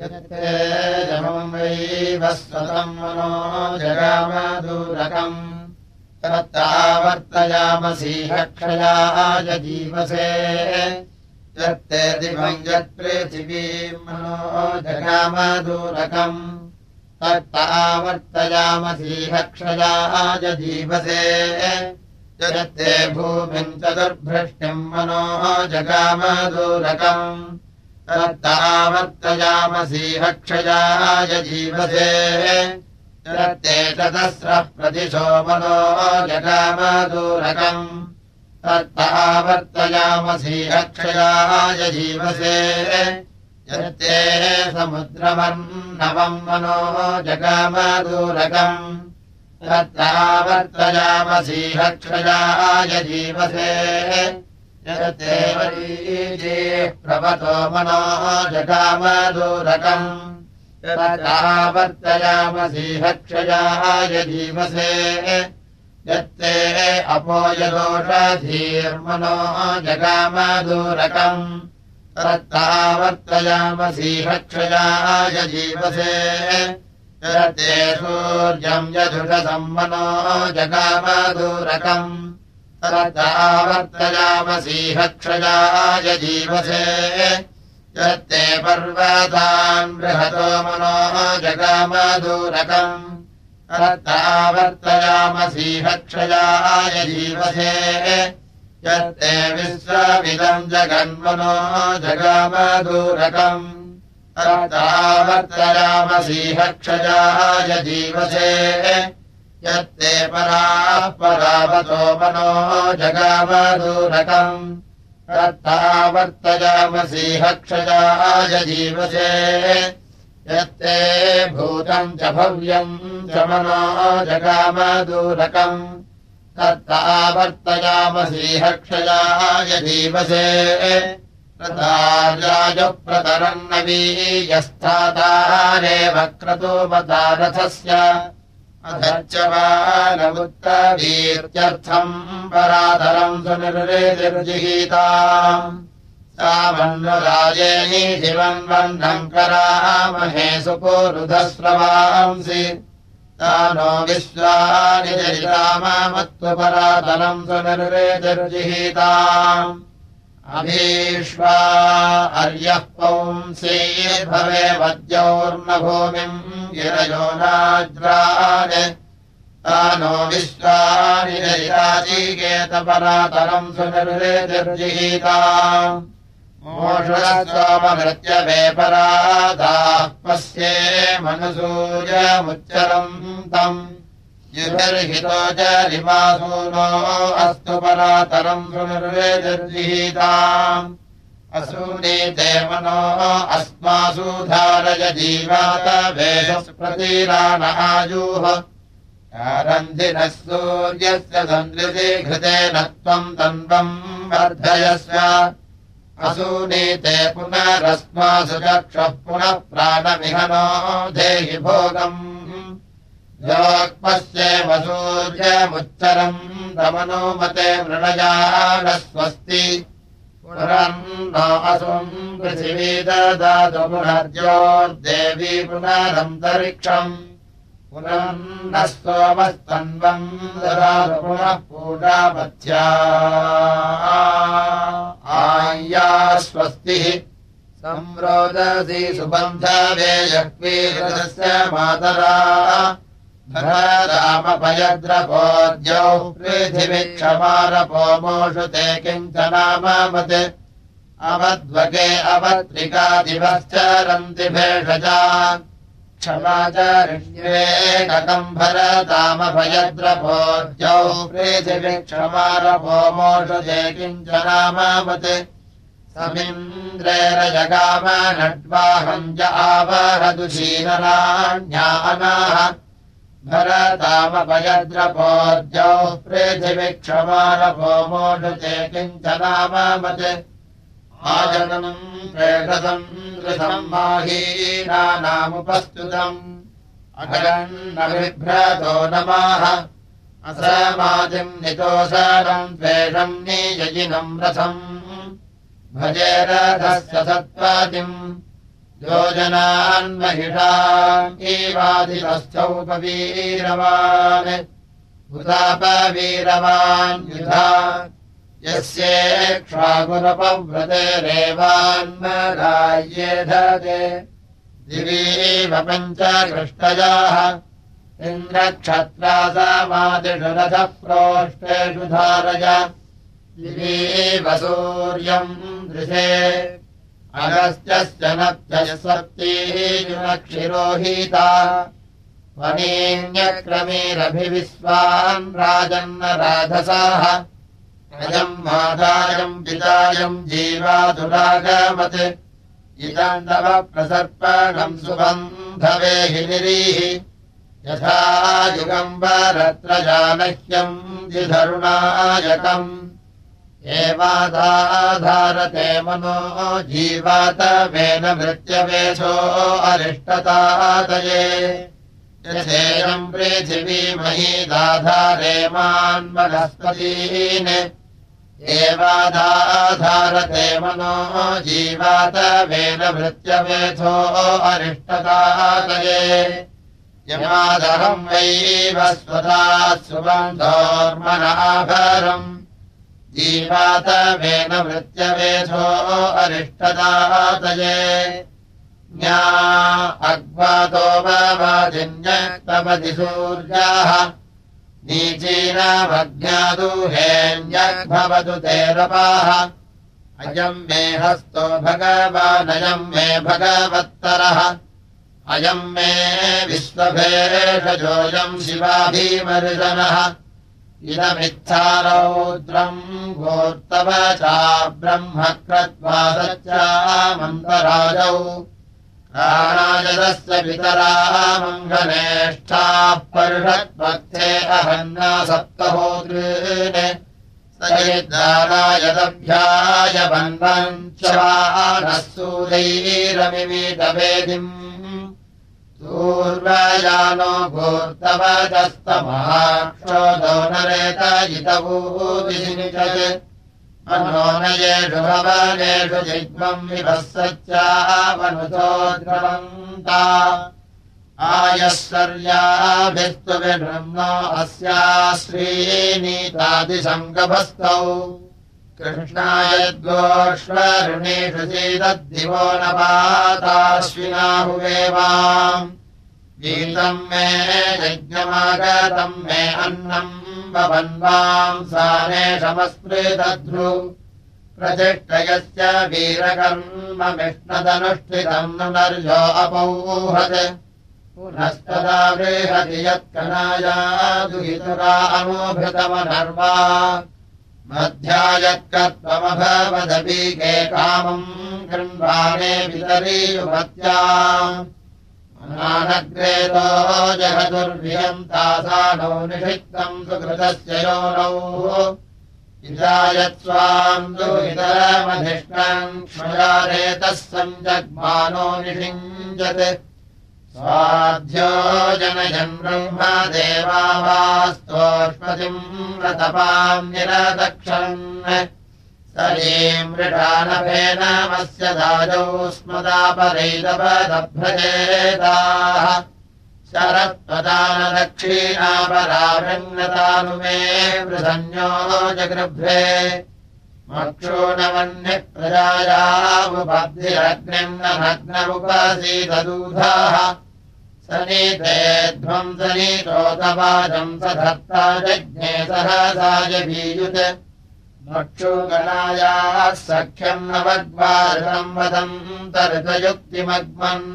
जमम् wav स्वतम् मनो जगामदूरकम् तत्तावर्तयामसीहक्षयाय जीवसे। यत्ते दिवम् यत्पृथिवीम् मनो जगामदूरकम् तत्तावर्तयामसीहक्षयाय जीवसे। जगत्ते भूमिम् चतुर्भृष्टिम् मनो जगामदूरकम् तत्तावर्तयामसीहक्षयाय जीवसे। जगत्ते चतस्रः प्रतिशो मनो जगामदूरकम् तत्तावर्तयामसीहक्षयाय जीवसे। जगत्ते समुद्रमन्नवम् मनो जगामदूरकम् तत्रावर्तयामसीहक्षयाय जीवसे प्रवतो मनो जगामदूरकम्। तत्रावर्तयामसीहक्षयाय जीवसे यत्ते अपोयदोषधीर्मनो जगामदूरकम्। तत्रावर्तयामसीहक्षयाय जीवसे ते सूर्यम् यजुषसम्मनो जगामदूरकम् तदावर्तयामसीहक्षयाय जीवसे। यत्ते पर्वतान् बृहतो मनो जगामदूरकम् तदावर्तयामसीहक्षयाय जीवसे। यत्ते विश्वमिदम् जगन्मनो जगामदूरकम् तावर्तयामसीहक्षयाय जीवसे यत्ते पराः परावतो मनो जगामदूरकम्। तत्तावर्तयामसीहक्षयाय जीवसे। यत्ते भूतम् च भव्यम् च मनो जगामदूरकम्। तत्तावर्तयामसीहक्षयाय जीवसे। प्रतार्याजुप्रतरन्नवीयस्थातारेव क्रतोपतारथस्य अधच्च वानमुत्तवीर्त्यर्थम् परातरम् सुनिर्वेदिर्जिहीता सामन्वराजेनी शिवन्वन्नम् करामहे सुपूरुधस्रवांसि तानो विश्वानि जरितामामत्वपरातरम् सुनिर्वेदिर्जिहीताम् अभीष्वा अर्यः पौंसे भवे वद्योर्मभूमिम् गिरयो नाज्रान्। तानो विश्वानि नैराजीकेतपरातरम् सुनिर्वेदिर्जिहीता। मोषस्वामभृत्यवे परादाः पश्ये मनसूयमुच्चरम् तम् युभिर्हितो च रिमासूनो अस्तु परातरम् सुनिर्वेदिर्जिहीताम्। असूनीते मनो अस्मासु धारय जीवात वेशप्रतीरान आयुः। रन्धिनः सूर्यस्य सन्दृशि घृतेन त्वम् तन्वम् वर्धयस्व। असूनीते पुनरस्मासु चक्षः पुनः प्राणविहनो देहि भोगम् योक्पश्ये वसूर्यमुच्चरम् रमनोमते मृणया स्वस्ति पुनरन्नो असुम् पृथिवी ददातु पुनर्योर्देवी पुनरन्तरिक्षम्। पुनर्नः सोमस्तन्वम् ददातु पुनः पूजापथ्या। आय्या स्वस्तिः। सुबन्धवे यक्वीरस्य मातरा रामपयद्रपोद्यौ पृथिविक्षमारपोमोषु ते किञ्चनामत् अवद्वगे अवत्रिकादिवश्चरन्ति भेषजा। क्षमाचरिण्येकम् भरतामभयद्रपोद्यौ पृथिविक्षमारपोमोषु ते किञ्चनामत् समिन्द्रेरजगाम नड्वाहम् च आवहदुशीनराण्यानाः किञ्चनामत् आजनम् प्रेषसम् दृशम् माहीनानामुपस्तुतम्। अगरन्नभिभ्रतो नमाः। असमाजिम् नितोषरम् द्वेषम् नियजिनम् रथम्। भजे रथस्य सत्त्वादिम् योजनान्महिषावादिवस्थौपवीरवान् उदापवीरवान् युधा। यस्येक्ष्वागुरपव्रते रेवान्मराय्येधते दिवीव पञ्च कृष्टजाः इन्द्रक्षत्रासामादिषु रथः प्रोष्टेषु धारय। दिवीव सूर्यम् दृशे अगस्त्यश्च नत्यसप्तीजुनक्षिरोहीता वनीन्यक्रमीरभिविश्वान् राजन्न राधसाः। अयम् मातायम् पितायम् जीवादुरागमत्। इदम् तव प्रसर्पणम् सुबन्धवे हिनिरीः यथा युगम्बरत्र जानह्यम् जिधरुणायकम् एवादाधारते मनो जीवातवेन मृत्यवेशो अरिष्टतादये। यथेयम् पृथिवीमही दाधारे मान्वनस्पतीन् एवादाधारते मनो जीवातवेन मृत्यवेथो अरिष्टतादये। यमादहम् वैव स्वता सुबन्धोर्मनाभरम् जीवातवेन मृत्यवेधो अरिष्टदातये। ज्ञा अग्वातो वाजिन्यक्तपति सूर्याः। नीचीनामज्ञादुहेऽन्यग्भवतु ते रपाः। अयम् मे हस्तो भगवानयम् मे भगवत्तरः। अयम् मे विश्वभेषजोऽयम् शिवाभीमर्शनः इदमित्था रौद्रम् गोर्तव चा ब्रह्म क्रत्वा सच्चामन्तराजौ राजदस्य पितरा मङ्गनेष्ठाः पर्षत्वक्थे अहन्ना सप्तहोदृन्। सयिद्दारायदभ्याय बन्धम् च नः सूरैरमिमीतवेदिम् पूर्वयानो भूर्तवदस्तमहाक्षोदो नरेतयितवूदिनिषत् मनोनयेषु भवनेषु जिग्मम् विभस्सच्चावनुतोद्रवन्ता आयश्वर्याभिस्तु विब्रह्मो अस्या श्रीनीतादिसङ्गभस्तौ कृष्णायद्गोष्वरुणेषु चेदद्दिवो न पाताश्विनाहुवेवाम् गीतम् मे यज्ञमागतम् मे अन्नम् भवन्वाम् सानेशमस्मृतध्रु प्रतिष्ठयस्य वीरकर्ममिष्णदनुष्ठितम् नर्यो अपौहत्। पुनस्तदा बृहति यत्कनायादुहितुरा अमोभृतमनर्वा मध्यायत्कत्वमभवदपीके कामम् गृह्वाणे वितरीयुभत्या नानग्रेतो जगदुर्वियन्तासानौ निषिक्तम् सुकृतस्य योनौ। क्षयारेतः सञ्जग्मानो निषिञ्जत् स्वाध्यो जनयन् ब्रह्म देवावास्तोष्पतिम् व्रतपाम् निरदक्षन्। सरीमृषानभेनमस्य दाजौ स्मदापरैदपदभ्रजेताः शरत्वदानदक्षिणापराभिन्नतानुमे वृधन्यो जगृभ्रे प्रजायामुपब्धिरग्निम् न नग्नमुपसीदूधाः सनीते ध्वम् सनीतोतवाजम् स धर्ता जज्ञे सहसाय बीयुत् मक्षुगणायाः सख्यम् नवद्वारम् वदम् तर्कयुक्तिमग्मन्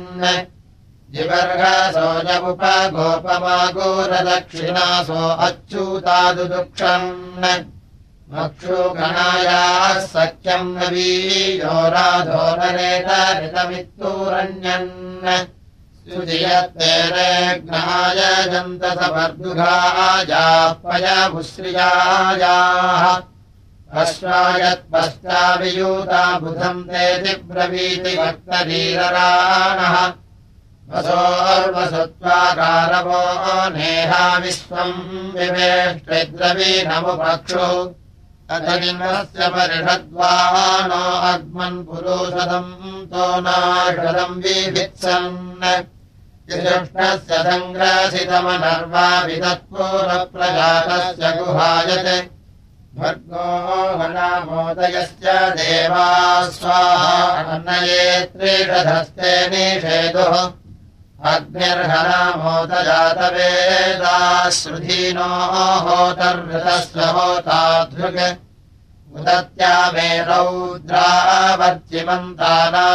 जिवर्घसोजमुपगोपमागोरदक्षिणासो अच्युतादुदुक्षन् मक्षुगणायाः सख्यम् नवीयो सुधियत्तेरेग्नाय जन्तसपर्दुघायापयमुश्रियायाः अश्वायत्पश्चावियूता बुधम् ते ब्रवीति वक्तरीरराणः वसोर्वसत्त्वाकारवो नेहा विश्वम् विवेष्टिद्रवीणमुपक्षु अतनिमस्य परिषद्वानो अग्मन् पुरुषदम् तो नाषदम् विभित्सन् युष्णस्य सङ्ग्रासितमनर्वा विदत्पूरप्रजातस्य गुहायते। भर्गो वनामोदयस्य देवा स्वाहान्नये त्रिषधस्ते निषेदुः अग्निर्हनामोदजातवेदाश्रुधीनो होतर्हृतस्य होताधृग् उदत्या मे रौद्रावर्चिमन्ताना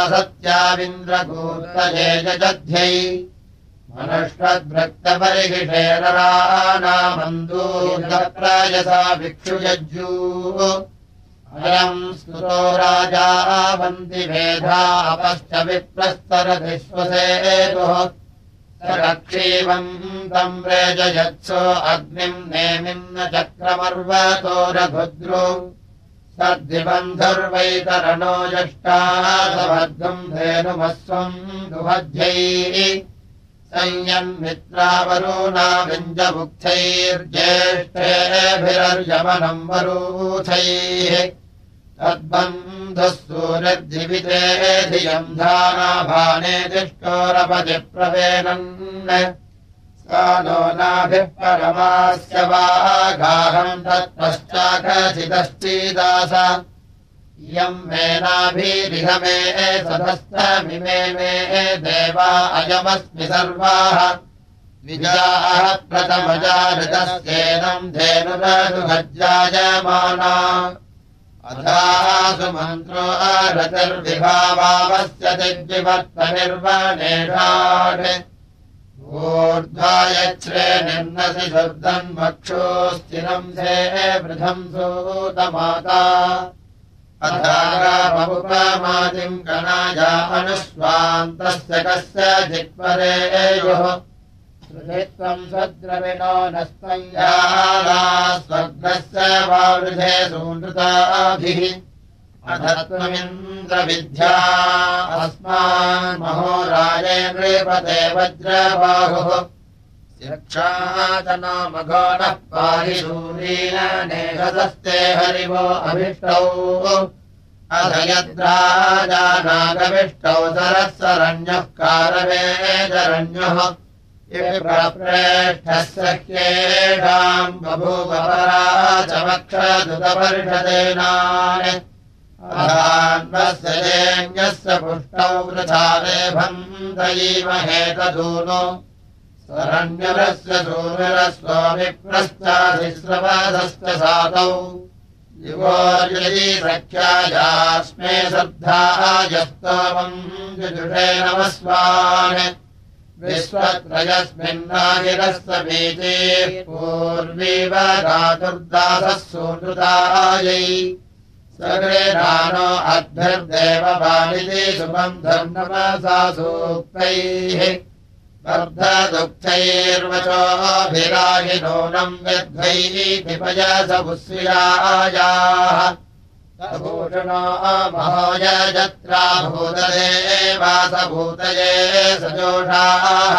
जध्यै मनुष्वद्भक्तपरिहिषेररानामन्दूरप्रयसा भिक्षुजज्जूः अयम् स्तुतो राजा वन्ति भेदापश्च विप्रस्तरधिश्वसेतुः रक्षीवम् तम् रेजयत्सो अग्निम् नेमिम् न चक्रमर्वतो रघुद्रो। सद्दिबन्धुर्वैतरणो यष्टासभद्रम् धेनुमस्वम् दुभध्यैः। संयन्मित्रावरूणाविञ्जमुक्थैर्ज्येष्ठेभिरर्यमनम् वरूथैः तद्बन्धुः धियम् धानाभाने तिष्ठोरपतिप्रवेणन् सा नो नाभिः परमास्य वागाहम् तत्पश्चाकचिदश्चीदास इयम् मेनाभिरिह मे सदस्तमिमे मे देवा अयमस्मि सर्वाः। विजाः प्रथमजाऋतस्येनम् धेनुरनुभज्जायमाना अधासु मन्त्रो रतिर्विभावावस्य दिग्विवर्तनिर्वणेषाढ ऊर्ध्वायच्छ्रे निर्नसि शुद्धम् वक्षो स्थिरम् धे वृथम् सूतमाता। अधाराममुपमादिम् कणाया अनुस्वान्तस्य कस्य त्वम् सद्रविणो नस्त्वम् स्वर्गस्य वावृधे सूनृताभिः अधत्वमिन्द्रविद्या अस्मान्महो राजे नृपते वज्रबाहुः यक्षातनामघोणः पाहि सूरीन नेहदस्ते हरिवो अभिष्टौ अध यद्राजानागविष्टौ सरः सरण्यः कारवेदरण्यः प्रेष्ठः सख्येषाम् बभूवपरा च वक्षदुतपर्षदेनान् अधान्वस्य पुष्टौ वृथारे भन्तयीमहेतधूनो रण्यरस्य सूर्यरस्वामिप्रश्चाधिस्रवादश्च सातौ युवोर्यदि सख्यायास्मे श्रद्धायस्तवम् जुजुषे नमस्वान् विश्वत्रयस्मिन्नागिरस्य बीजे पूर्वीव धातुर्दासः सुनृतायै सगरे नानो अद्भिर्देववानिति सुबन्धम् नमसा सूक्तैः। बद्धदुःखैर्वचोभिराहि नूनम् व्यद्वैः पुस्यायाः भूषणो महोयजत्रा भूतदे वासभूतये सजोषाः।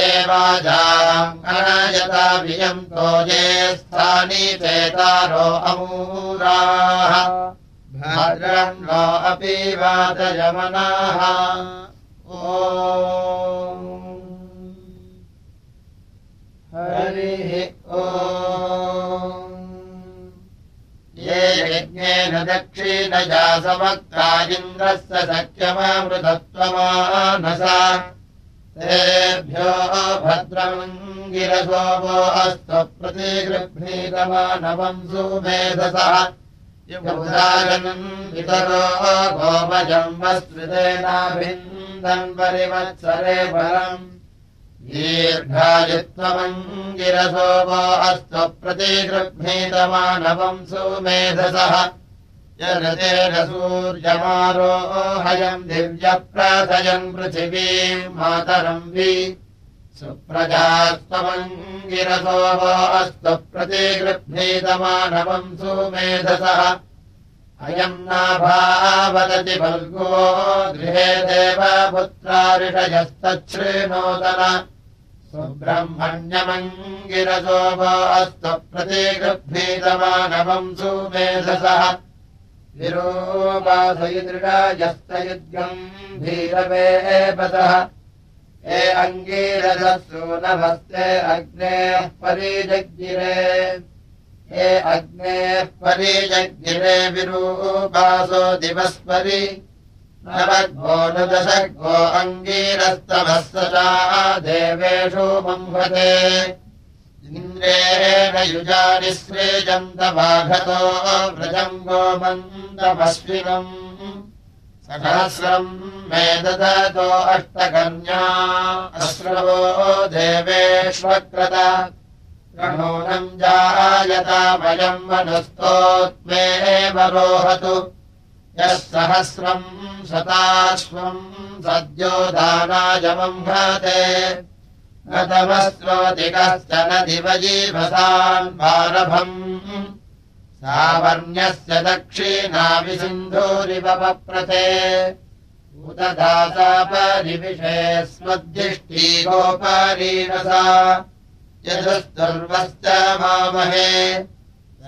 एवाजाङ्गणयता वियन्तो ये स्थानि चेतारो अमूराः। अपि वातयमनाः ओ हरिः ओ दक्षिणजा समक्ताजिन्द्रस्य सख्यमामृतत्वमानसा। तेभ्यो भद्रम् गिरसोमो अस्तप्रतिगृह्णीतमानवम् सुमेधसः। युगुदागनम् वितरो गोमजम् वस्त्रितेनाभिन्दम् परिवत्सरे परम् दीर्घायुत्वमङ्गिरसोमो अस्तप्रतिगृह्णीतमानवम् सुमेधसः जनतेन सूर्यमारोहयम् दिव्यप्रथयम् पृथिवीम् मातरम् वि। सुप्रजास्त्वमङ्गिरसोमो अस्तु प्रतिगृह्णीतमानवम् सुमेधसः अयम् नाभावदति फल्गो गृहे देवपुत्रारिषयस्तच्छृणोदन सुब्रह्मण्यमङ्गिरसो वो अस्तु प्रतीगृभीतमानवम् सुमेधसः विरोपासयुदृढयस्तयुद्गम् धीरवेपतः हे अङ्गीरसु नभस्ते अग्नेः परिजग्गिरे हे अग्नेः परिजग्गिरे विरूपासो दिवस्परि नवद्भोनुदशग्ो अङ्गीरस्तभः सचा देवेषु बह्वते इन्द्रेण युजानि सृजन्तवाघतो व्रजम् गोमन्दमश्विनम् सहस्रम् मे ददतो अष्टकन्या अश्रवो देवेष्वक्रत प्रणूनम् जायतामयम् वनस्तोत्मेव रोहतु यः सहस्रम् शताश्वम् सद्यो दानायमम् भते न दिवजीवसान् बारभम् सावर्ण्यस्य दक्षिणाविसिन्धूरिव पप्रथे उददासापरिविषे स्वद्दिष्टी गोपारीरसा यदुस्तुर्वश्च मामहे।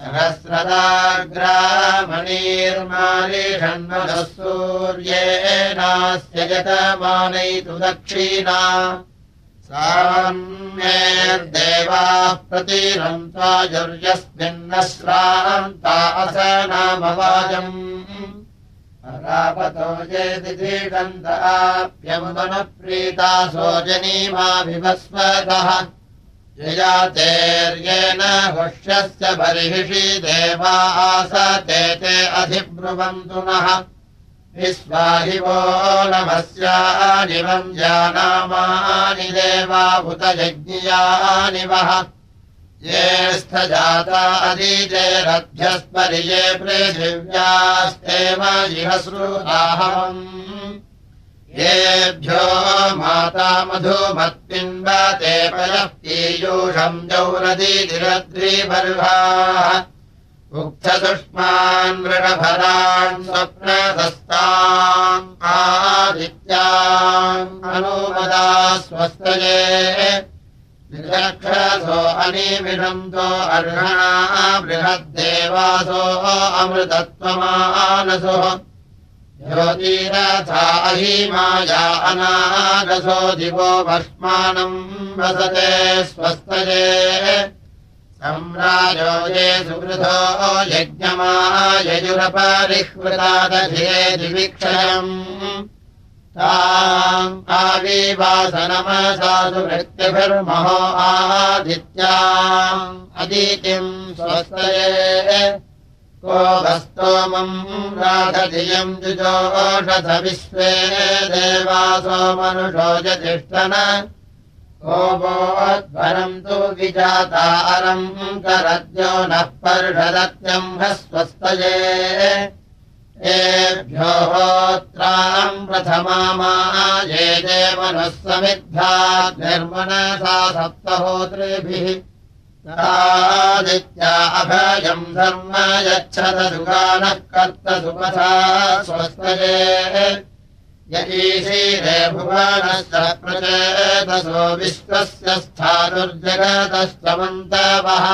सहस्रदाग्रामणीर्मालिषण्मधः सूर्येनास्य यतमानैतु दक्षिणा साम्येर्देवाः प्रतीरन्ताजुर्यस्मिन्न श्रान्ता असनामवाजम् रापतो येदितीषन्ताप्यमुदनप्रीतासो जनीमाभिभस्वतः ययातेर्येण हुष्यस्य बर्हिषि देवा आसते ते अधिब्रुवन्तु नः। विश्वाहि वो नमस्यानिवम् जानामानि देवाभूत यज्ञियानि वः। ये स्थजाता अदीजेरभ्यस्परिये पृथिव्यास्तेव इह श्रुताहवम् येभ्यो माता मृगफलान् स्वप्नसस्ताम् आदित्याम् अनुमदा स्वस्तये। निरक्षसो अनिमिषन्तो अर्हणा बृहद्देवासो अमृतत्वमानसो ज्योतिरथा अहीमाया अनागसो दिवो भस्मानम् वसते स्वस्तये। सम्राजो ये सुवृधो यज्ञमायजुरपरिह्वृतादधिरे दिवीक्षयम्। ताम् आविवासनमसासु वृत्तिभिर्महो आदित्याम्। अदितिम् स्वस्तये को राधधियम् जुजोषध विश्वे देवासो मनुषो यतिष्ठन। गोवोद्भरम् तु विजातारम् करद्यो नः पर्षदत्यम्भस्वस्तये एभ्यो होत्राम् प्रथमा ये देवनः समिद्धा निर्मनसा सप्तहोत्रिभिः आदित्या अभयम् धर्म यच्छत सुगानः कर्त स्वस्तये यजीशीरे भुवनश्च प्रचेतसो विश्वस्य स्थातुर्जगतश्चमन्तवः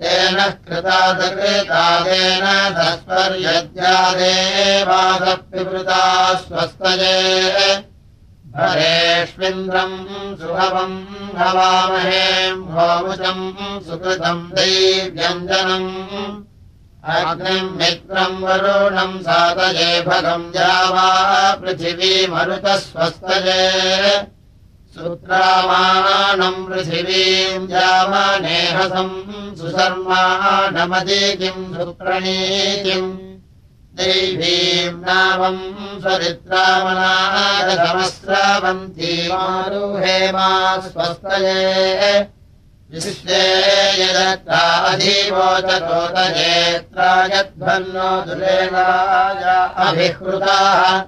तेन कृतादकृतादेन धस्पर्यद्यादेवादपिवृता स्वस्तये हरेष्विन्द्रम् सुभवम् भवामहेम् भोमुचम् सुकृतम् दैव्यञ्जनम् अग्निम् मित्रम् वरुणम् सातये भगम् जावा पृथिवीमरुतः स्वस्तये सुत्रामाणम् पृथिवीम् जामनेहसम् सुशर्माणमदि किम् सुप्रणीतिम् दैवीम् विश्वे यदत्राधीवोचतोतजेत्रा यद्भन्नो दुलेनाय अभिहृताः।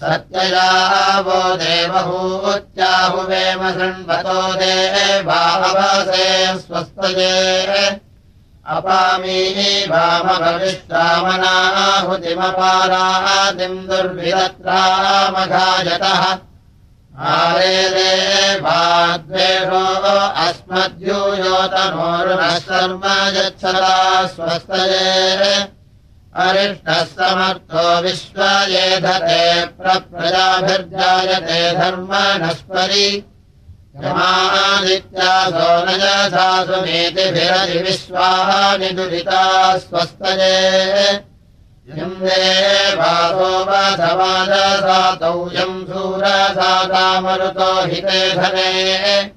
सत्यया वो देवहूत्याहुवेम शृण्वतो देवावसे स्वस्तये अपामी वामभविष्टामनाहुतिमपारादिम् दुर्विरत्रामघायतः आरे देवाद्वेषो अस्मद्यूयोतनोरुणः शर्म यच्छता स्वस्तये। अरिष्टः समर्थो विश्वयेधते प्रजाभिर्जायते धर्म यमादित्यासो न यथासु नीतिभिरधिविश्वानि दुरिता स्वस्तये। वासोवाधवादसातौ यम् सूरसातामरुतो हिते धने।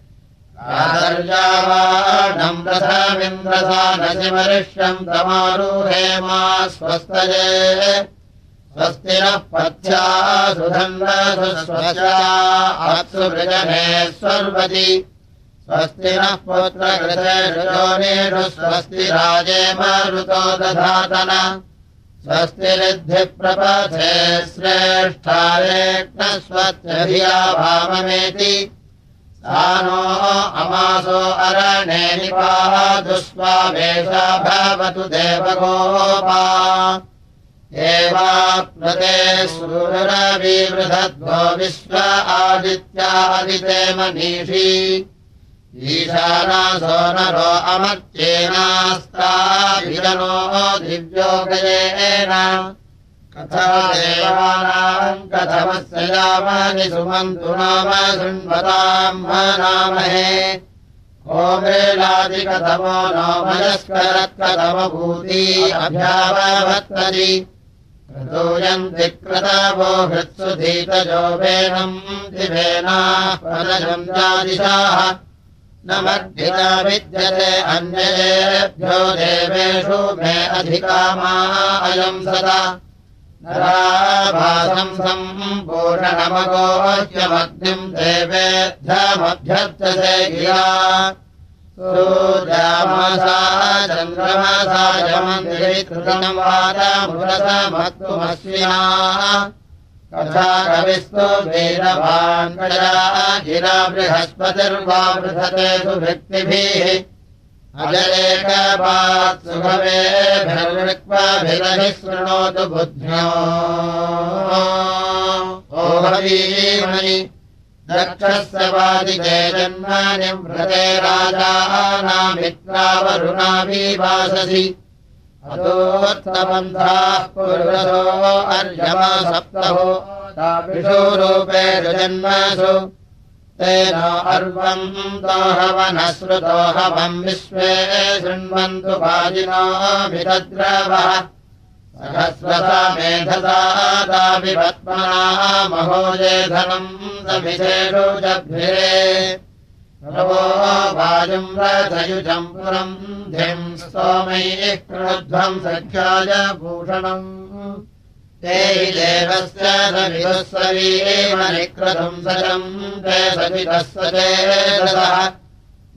आदर्यावाणम् रथमिन्द्रसा नशिमरिष्यम् तमारुहे मा स्वस्तये स्वस्ति नः पथ्या सुधन्वस्वस्या अत्सुवृजने स्वर्वति। स्वस्ति नः पुत्रकृतेषु स्वस्ति राजे मारुतो दधातन स्वस्ति रिद्धिप्रपथे श्रेष्ठारेक्ष्वत्यभिया भावमेति सा नो अमासो अरणे निपादुस्वावेशा भवतु देवगोपा एवाप्नते सूरवीवृधद्वो विश्व आदित्यादिते मनीषी। ईशानासो नरो अमर्त्येनास्ताभिजनो दिव्योगयेन कथा देवानाम् कथमस्य यामानि सुमन्तु नाम शृण्वताम् नामहे ओमेलादिकथमो नो मयस्करत्कथमभूति पदजन्त्यादिशाः न मर्जिता विद्यते अन्येभ्यो देवेषु मे अधिकामा अयम् सदा। नराभासम् सम्पूर्णमगोह्यमग्निम् देवेभ्यमभ्यर्थसे गिरा सूर्यामसा चन्द्रमसा जमन्दिरिकृतम् वादमुरसमत्तुमस्विना कथा कविस्तु वीरभान् गिरा बृहस्पतिर्वा बृहते सुभक्तिभिः। अजरेकपात् सुभवेभिर्विक्वाभिरभिः शृणोतु बुद्ध्यो ओभवीमणि दक्षस्य वादिके जन्मानि व्रते राजानामित्रावरुणाभिवाससि अतोत्तमन्थाः पुरुषो अर्यमा सप्तहो ताभिषोरूपे जन्मसु तेन अर्वम् दोहवनश्रुतोहवम् विश्वे शृण्वन्तु वाजिनोऽभितद्रवः सहस्रसा मेधसादाभिपत्मना महोजेधनम् समिषेषु जभ्रे प्रभो वायुम् रथयुजम् पुरम् धिम् स्तोमैः कृध्वम् सख्याय भूषणम्। ते हि देवस्य सविदुःसवीमनिक्रतुम् सजम् ते सवितः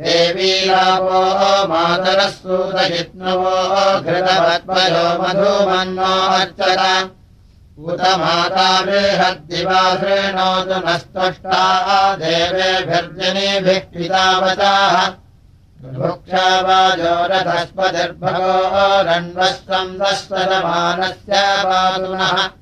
देवीलापो मातरः सूतयित्नवो घृतवत्पयो मधुमन्नो अर्चत उत माता बृहद्दिवा शृणोतु नस्तष्टा देवेभिर्जनेभिः पितावताः भुक्षावाजो रथस्पतिर्भगो रण्वस्वम् दस्वरमानस्य पातुनः रण्वस्वम्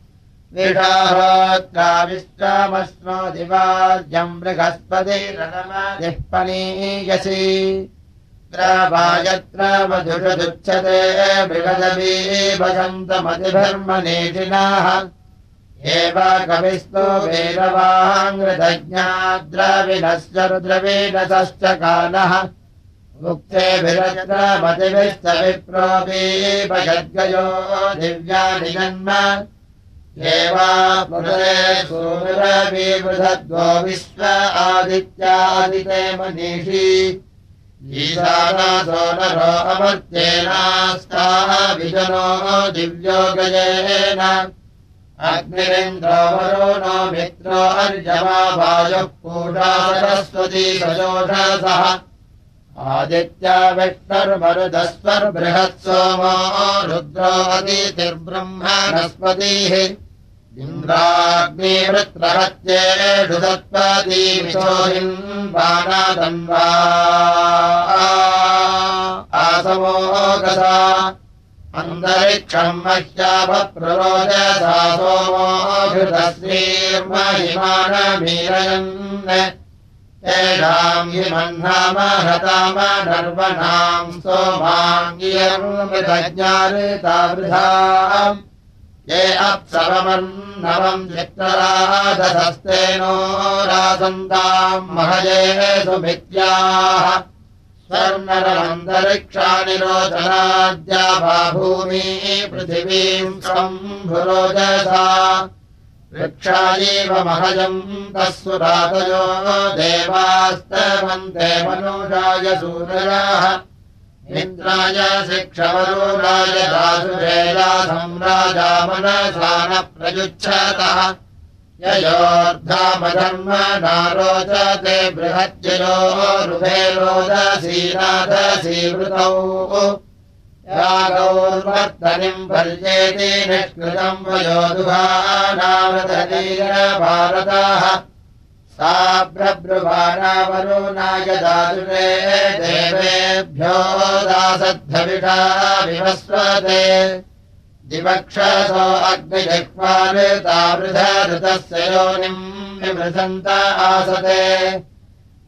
निषाहोत्काविश्रामस्मो दिवार्यम् बृहस्पतिरनमदिःपनीयसि यत्र मधुषदुच्छते बृहदपि भजन्तमतिधर्मनेतिनाः एव कविस्तो वेदवाङ्गृतज्ञाद्रविणश्च रुद्रवीणसश्च कालः। मुक्तेभिरजमतिभिश्च विप्रोऽपि भजद्गयो दिव्यानि जन्म एवा पुनरे सूरविबृधद्वो विश्व आदित्यादिते मनीषी। ईशानासो नरो अमर्त्येनास्ताः विजनो दिव्यो गजेन। अग्निरेन्द्रो वरो नो मित्रो अर्जमा वायुः पूषा सरस्वती सजोषसः आदित्या विष्णुर्मरुदस्वर्बृहत् सोमो रुद्रो अतिथिर्ब्रह्मणस्पतिः इन्द्राग्निवृत्रहत्येषु दत्पदीमिषोहिम् बाणादम् वा आसमोगसा अन्तरिक्षम् मह्याभप्ररोचसा सोमोऽभिधश्रीर्महिमानमीरयन् येषाम् हिमह्नाम हताम नर्वणाम् सोमाङ्गियर्मृतज्ञारितावृथा ये अप्सवमन्नवम् चित्तराधस्तेनो रासन्ताम् महये सुमित्याः स्वर्णरमन्तरिक्षाणि रोचनाद्या भूमी पृथिवीम् सम्भुरोजसा वृक्षायैव महजम् देवास्तवन्ते मनुषाय सूरयाः इन्द्राय शिक्षवरुराय दासुरेया सम्राजा मनसा न प्रयुच्छतः। ययोर्धामधर्म नारोचते बृहज्जयो रुभे रोदसीनादसीवृतौ यागौर्वर्तनिम् पर्येति निष्कृतम् वयोदुभानावृतनीरभारताः सा ब्रब्रुवानावरुणाय दातुरे देवेभ्यो दासद्धविषा विवस्वते। दिवक्षसो अग्निजह्वानृतावृधऋतस्य योनिम् विमृशन्त आसते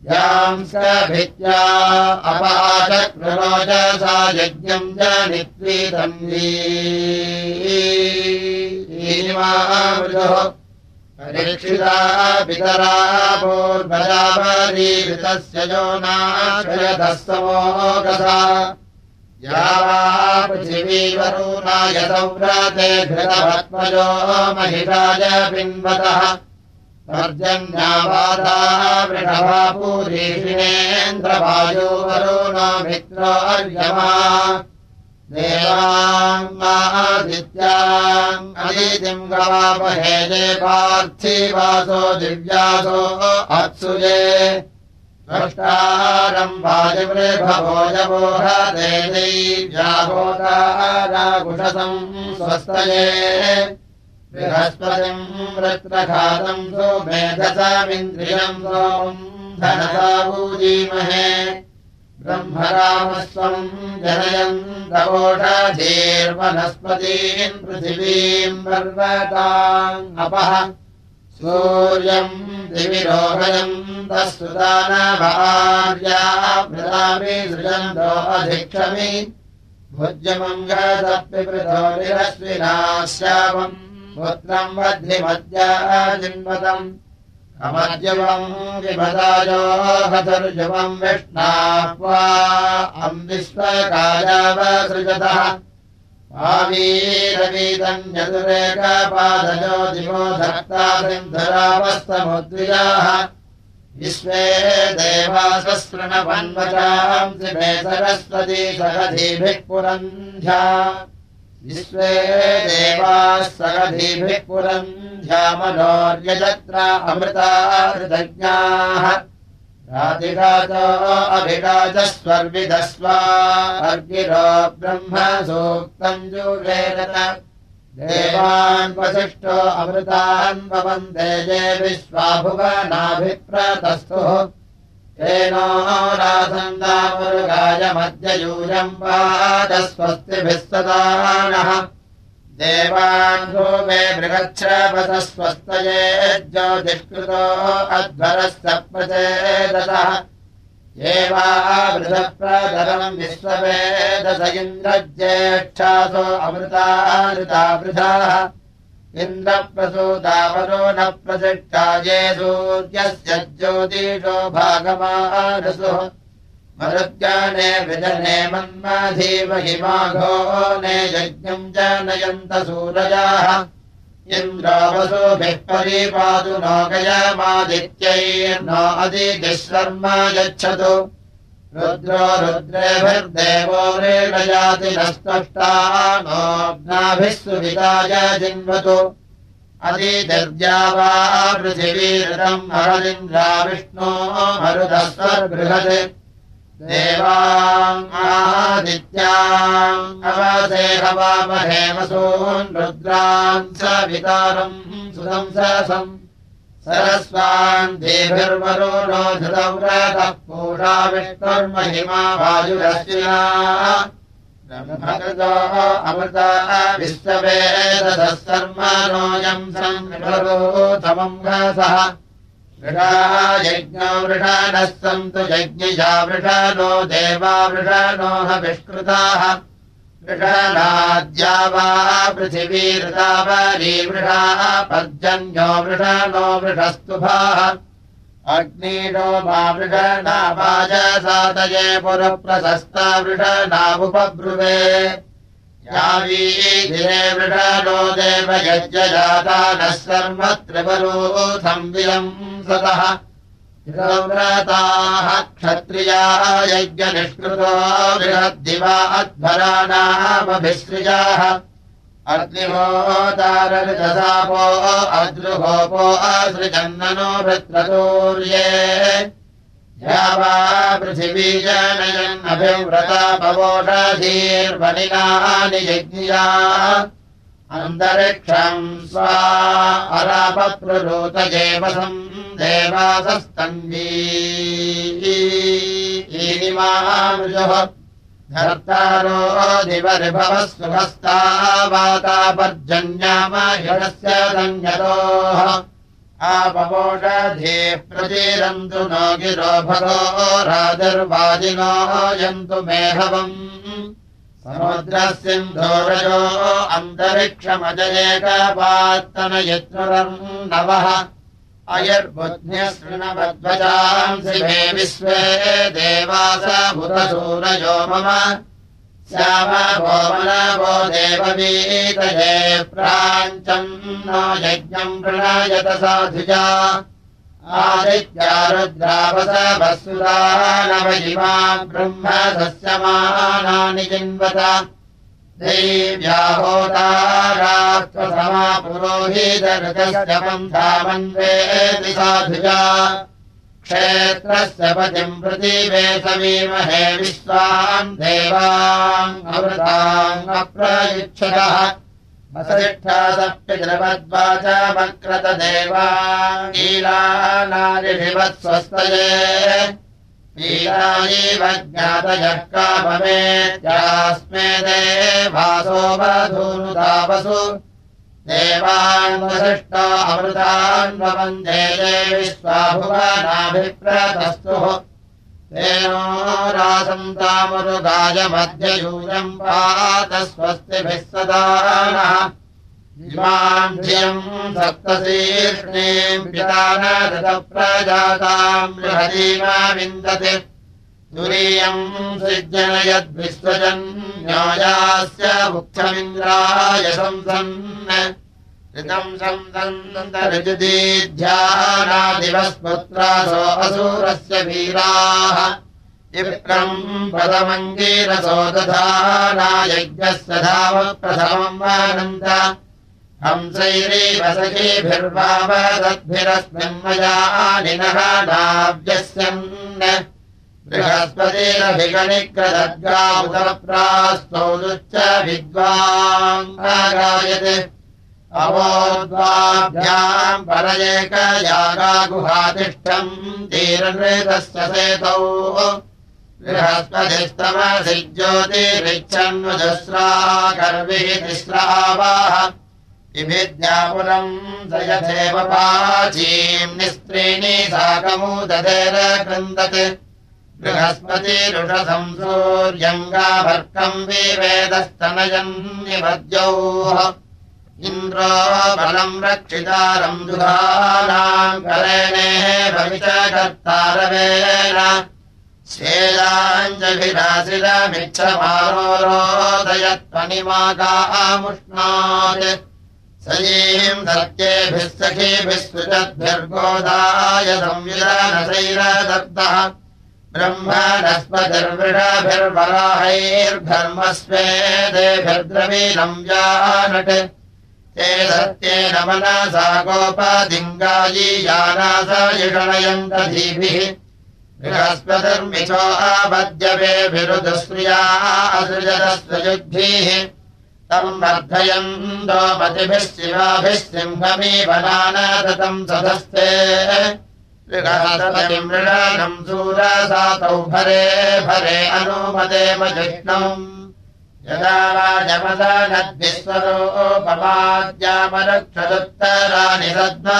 भित्या अपाचक्रोच सा यज्ञम् च नित्वीतन्वीमामृजोः परीक्षिता पितरा पूर्वजापरीकृतस्य यो समोगसा या पृथिवीवरुणाय संव्रते घृतभत्मजो महिषाय पिन्वतः पर्जन्यावादा वृषभापूरीषिणेन्द्रवायो वरुणो मित्रो अर्यमा गवापहे जे पार्थिवासो दिव्यासो अप्सुजे द्रष्टारम् वाजिवृभवोजवोह देदैव्याहोदाराकुशसम् स्वस्तये बृहस्पतिम् वृत्रघातम् सो मेधसामिन्द्रियम् सोम् धनसाभूजीमहे। ब्रह्मरामस्वम् जनयम् दवोषधीर्वनस्पतीम् पृथिवीम् पर्वताम् अपः। सूर्यम् दिविरोहयम् तस्तुदानभार्या भृतामि सृजन्तो अधिक्षमि भुज्यमम् गतप्यपृथो पुत्रम् वध्निमद्या जिन्वतम् अमद्यवम् विमदायो हतर्जवम् विष्णाप्वा अम् विश्वकायावसृजतः आवीरवीदम् यदुरेकपादयो दिवो धत्ता सिन्धरावस्तमुद्रियाः। विश्वे देवासस्रणवन्वचाम् त्रिमे सरस्वती सगधीभिः पुरन्ध्या विश्वे देवाः सगधीभिः पुरन्ध्यामनोर्यजत्र अभिराजस्वर्विदस्वा अर्गिरो ब्रह्म सूक्तम् जुवेदत। देवान् वसिष्ठो अमृतान् भवन्ते ये विश्वाभुवनाभिप्रतस्तुः तेनो रासन्दामुरुगा गायमद्ययूयम् वादस्वस्तिभिः सदानः देवान् मे बृहच्छ्रपथ स्वस्तये ज्योतिष्कृतो अध्वरः सप्रचेदतः एवावृतप्रदरम् विश्ववेदस इन्द्रज्येष्ठासो अमृताऋतावृथाः इन्द्रप्रसूतावरो न प्रसिष्ठा ये सूर्यस्य ज्योतिषो भागमानसुः। मरुज्ञाने विजने मन्माधीमहिमाघो ने यज्ञम् च नयन्त सूरजाः। इन्द्रावसोभिः परिपातु नो शर्मा यच्छतु रुद्रो रुद्रेभिर्देवो नस्तष्टा नोऽग्नाभिः सुविताय जिन्वतु अदितिर्या वा पृथिवीरम् हरदिन्द्रा विष्णो मरुदस्वर्बृहत् देवादित्याम् अवसेहवामहेमसून् रुद्रान् स वितारम् सुदंसम् सरस्वान् देभिर्वरो नो धृतव्रतः पूषा विष्णुर्महिमा वायुरश्विना ब्रह्मकृतो अमृता विश्ववेदः सर्म नोऽयम् सङ्गरोतमम् घसः वृषा वृषाणः सन्तु यज्ञिषा वृषाणो देवा वृषाणोह विष्कृताः वृषणाद्या वा पृथिवीरतावरी वृषाः पर्जन्यो वृषाणो वृषस्तुभाः अग्नीरो मा वृषणा वाजसातये पुरप्रशस्ता वृषणामुपब्रुवे यावीधिरे वृषाणो देवयज्ञजाता नः सर्वत्रिवरोऽथम् विलम् सतः व्रताः क्षत्रिया यज्ञनिष्कृतो बृहद्दिवा अध्वराणामभिसृजाः अग्निहोतारसापो अद्रुगोपो असृजन्ननो वृत्रतोर्ये। या वा पृथिवी जनयन्नभिव्रता पवोषधीर्वणिनानि यज्ञिया अन्तरिक्षम् स्वा अरापप्ररोतजेवसम् देवासस्तन्वीमामृजुः धर्तारो दिवरिभवः सुहस्ता वातापर्जन्यामहिषस्य सञ्जतोः आपवोषधे प्रचीरन्तु नो गिरो भगो राजर्वाजिनो यन्तु मेहवम् समुद्रसिन्धोरजो अन्तरिक्षमजयेकपात्तनयत्नुरम् नवः अयर्बुद्ध्यशृणवध्वजांसि मे विश्वे देवास भूतसूरयो मम। श्यामो मनवो देववीतये प्राञ्चम् नो यज्ञम् प्रणयत साधुजा आदित्या रुद्रावस वसुदा नव इमा ब्रह्म सस्यमानानि जिन्वत देव्याहोतारात्वसमा पुरोहितऋतस्य पन्थामन्वेति साधुजा। क्षेत्रस्य पतिम् प्रतीवे समीमहे विश्वान् अप्रयुच्छतः देवानीलानारिवत्स्वस्तये ीलायैव ज्ञातयः काममेत्यास्मे देवासोऽवधूनुतावसु देवान्वसिष्टा अमृतान्वन्दे विश्वाभुवनाभिप्रतस्तुः तेनो पात नः इमाम् धियम् सप्तशीर्ष्णीम् पितानदप्रजाताम् बृहदीमा विन्दति तुरीयम् सृजनयद्विश्वजन्योयास्य मुख्यमिन्द्राय संसन् ऋतम् संसन्तरजुदीध्यानादिवस्पुत्रासो असुरस्य वीराः। इप्रम् पदमङ्गीरसो दधानायज्ञस्य धाम प्रथमम् आनन्द हंसैरीवसखीभिर्वावदद्भिरस्मिन्मयानिनः नाव्यस्यन्। बृहस्पतिरभिगणिकृदद्गामुदप्रास्तौदुच्च विद्वाङ्गायते अवोद्वाभ्याम् परयेकयागागुहातिष्ठम् तीरनृतस्य सेतौ बृहस्पतिस्तमसि ज्योतिरिच्छन्वजुस्रा गर्भिः तिस्रावाः विभिद्यापुरम् दयथेव पाचीम् निस्त्रीणि साकमुदधेर कृन्दत् बृहस्पतिरुषसं सूर्यङ्गाभर्कम् विवेदस्तनयम् निमद्योः इन्द्रो बलम् रक्षितारम् दुधानाम् करेणेः भविच कर्तारवेण शेलाञ्जभिराशिरमिच्छमारोरोदयत्वनिमाकामुष्णात् सयीम् सत्येभिः सखीभिः सुचद्भिर्गोदाय संविधानशैरदत्तः ब्रह्मणस्पतिर्वराहैर्धर्मस्वेदेभिर्द्रवीणम् जानट् ते सत्येन मनसा गोपादिङ्गायीयानासयिषणयन्तधीभिः बृहस्पतिर्मिथो आबद्यवेभिरुदश्रिया असृजतस्वयुद्भिः तम् वर्धयन्तो मतिभिः शिवाभिः सिंहमीवनानतम् सदस्ते मृगहततिमृणम् सूरसातौ भरे भरे अनुमदेमजिष्णम् यदा राजमदानद्विस्वरोपमाद्यामरक्षदुत्तराणि सद्मा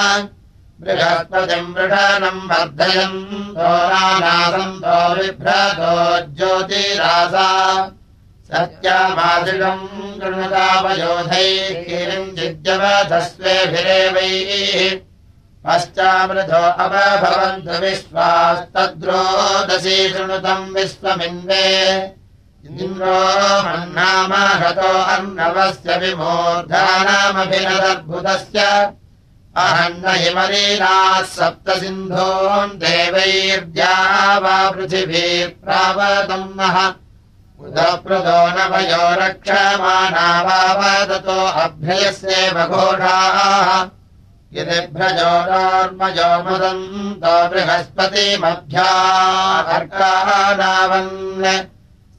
बृहस्पतिम् मृषानम् वर्धयन् दोरानासन्तो बिभ्रतो ज्योतिरासा। सत्यामादिषम् कृणुतापयोधैः किञ्चिद्यवधस्वेभिरेवैः पश्चामृधो अवभवन्तु विश्वास्तद्रोदशी शृणुतम् विश्वमिन्वे इन्द्रो मन्नामहतो अर्णवस्य विमूर्धानामभिनदद्भुतस्य अहन्न हिमलीनाः सप्त सिन्धोन् देवैर्द्या वा पृथिवीर्प्रावतम् नः। उदप्रदो नवयो रक्षमाणा वावदतो अभ्ययस्येव घोषाः। यदि भ्रजोरार्मजो मदन्तो बृहस्पतिमभ्या अर्कानावन्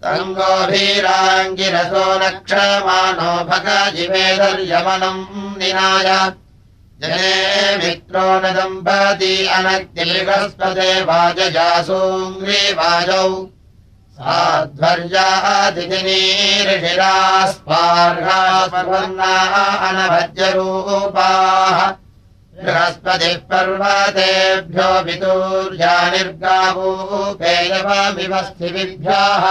सङ्गोभीराङ्गिरसो रक्षमाणो भगजिवेदर्यमनम् निनाय। जने मित्रो न दम्पति अनग्निबृहस्पते वाजजासूङ्ग्रीवाजौ साध्वर्यादिनिर्षिरास्पार्हास्पर्वर्णाः अनभज्यरूपाः बृहस्पतिः पर्वतेभ्यो विदूर्या निर्गावूपेयवमिवस्थिविभ्याः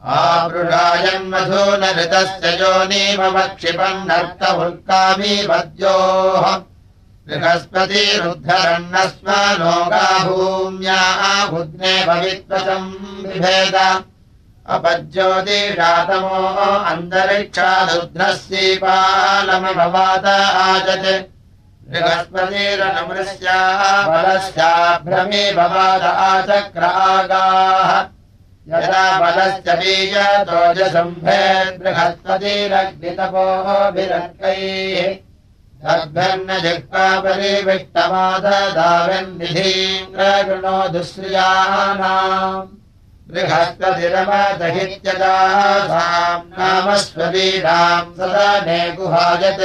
आवृषायन्मधो न ऋतस्य योनीमक्षिपन्नर्तवुल्कामी वद्योः बृहस्पतिरुद्धरन्नस्म लोकाभूम्या भूम्या भवित्वचम् बिभेद अपज्योतिषातमो अन्तरिक्षादुध्रस्यीपालमभवात आचत् बृहस्पतिरनमृस्या बलस्याभ्रमी भवाद आचक्रागाः तद्भन्न जिह्वापरिविष्टमाददाविन्निधीन्द्रगृणो दुःश्रियानाम् बृहस्पतिरमदहित्यदासाम् नामस्वरीणाम् सदने गुहायत्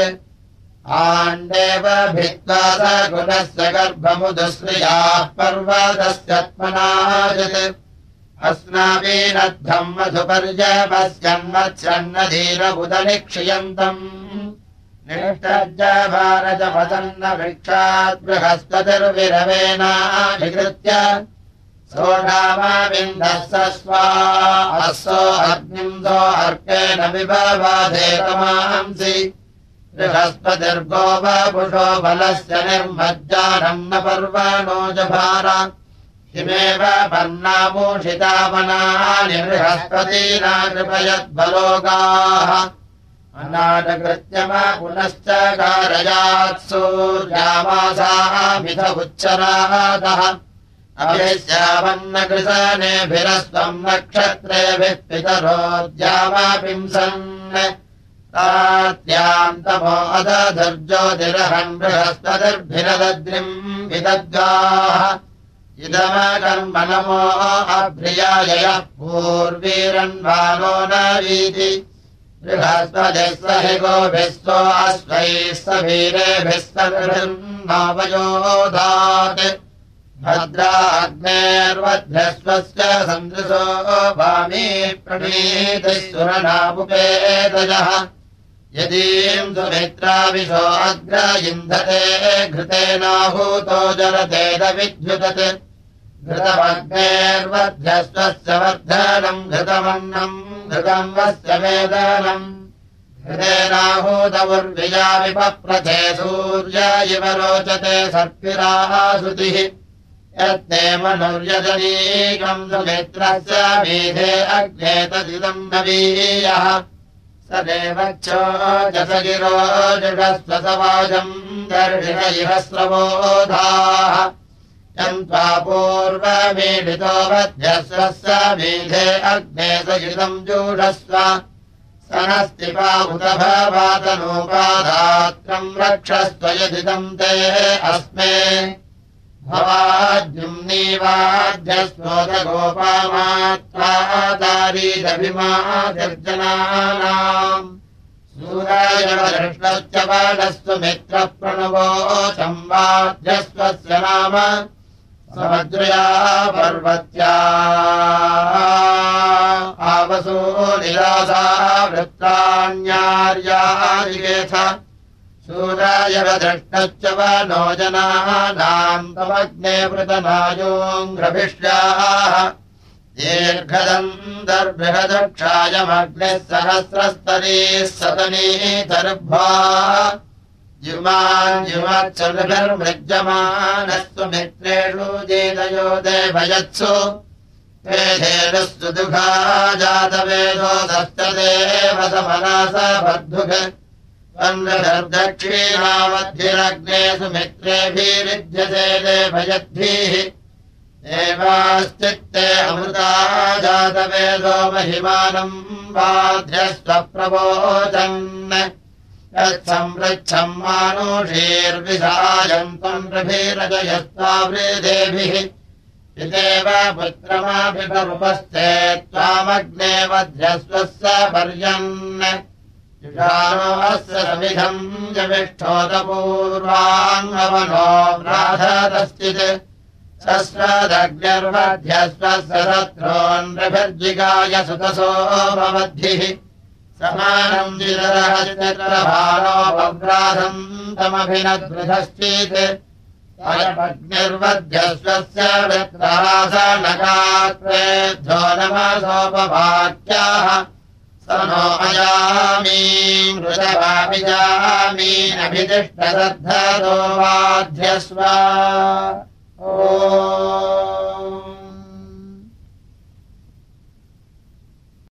आण्डेव भित्त्वा स गुणस्य गर्भमुदुश्रियाः पर्वतस्यत्मनाजत् अस्माभिनद्धम् मधुपर्यपश्यन्मत्स्यन्नधीरबुदनिक्षियन्तम् निष्ठज्जभारजपदन्न वृक्षात् बृहस्पतिर्विरवेनाधिकृत्य सोढामाविन्दः स स्वा अस्सो अग्निम् सो अर्केण विभवाधेतमांसि। बृहस्पतिर्गोपपुषो बलस्य निर्मज्जानम् न पर्वणो जभार किमेव पर्णामूषितामनानि बृहस्पतीना कृपयद्बलोगाः अनाटकृत्यम पुनश्च कारयात् सूर्यामासामिथ उच्चरातः अभिश्यावन्नकृशनेभिरस्त्वम् नक्षत्रेभिः पितरोद्यामापिंसन् तात्यान्तमो अदधुर्ज्योतिरहन् बृहस्पतिर्भिरदद्रिम् विदद्गाः इदमकर्म नमो अभ्रियायः पूर्वीरन्वानो न वीति। बृहस्पतिः स हि गोभिः सो अश्वैः स वीरेभिः सर्वयोधात् भद्राग्नेर्वध्यस्वस्य सन्दृशो वामी प्रणीतिः सुरनामुपेदयः यदीम् सुमित्राविशो अग्र इन्धते घृतेनाहूतो जलतेदविद्युतत् घृतमग्नेर्वध्यस्वस्य वर्धनम् घृतमन्नम् घृतम् वस्य वेदनम्। घृतेनाहूतमुर्विजा विपप्रथे सूर्य इव रोचते सर्पिराः श्रुतिः यत्ते मनुर्यजनीकम् सुमित्रस्य मेधे अग्ने तदिदम् नवीयः। स देवच्छो जसगिरो जुषस्वसवाजम् दर्शित इह स्रवोधाः यम् त्वा पूर्वमीडितो वध्यस्वस्य मेधे अग्ने सगितम् जूषस्व स नस्तिपा उत भवातनोपाधात्रम् रक्षस्त्वयदिदम् ते अस्मे। भवाद्युम्नीवाद्यस्वोदगोपामात्वादारीदभिमादर्जनानाम् सूरायवदृष्टश्च बालस्व मित्रप्रणवो संवाद्यस्वस्य नाम समद्रया पर्वत्या। आवसो निरासा वृत्तान्यार्यादिकेथ सूरायवदृष्टश्च व नो जनानाम् तमग्ने वृतनायोङ्घ्रभिष्याः दीर्घदम् दर्बृहदक्षायमग्निः सहस्रस्तरीः सदनीतर्भा युमान्युमच्चर्भिर्मृज्यमानस्तु मित्रेषु जेदयो देभयत्सु वेधेनस्तु दुःखा जातवेदो दस्तदेव समनस बद्धुः दक्षिणामध्यरग्ने सुमित्रेभिरुध्यते देभयद्भिः देवाश्चित्ते अमृता जातवेदो महिमानम् बाध्यस्वप्रवोचन् यत्संपृच्छम् मानुषीर्विधायम् पुत्रमाभिपरुपस्थे त्वामग्ने वध्यस्वस्य पर्यन्। युषाणोऽस्य समिधम् जविष्ठोदपूर्वाङ्गमनो व्राधतश्चित् सस्रदग्निर्वध्यस्वस्य शत्रोन्नभिर्जिगाय सुतसो भवद्भिः समानम् जिदरहचित्रभारोपव्राधम् तमभिनद्वृधश्चित् अयमग्निर्वध्यस्वस्य वृत्रासनगात्रेभ्यो नमसोपवाक्याः स नो अयामी मृदवाभिजामीनभितिष्ठदद्धरो वाध्यस्व ओ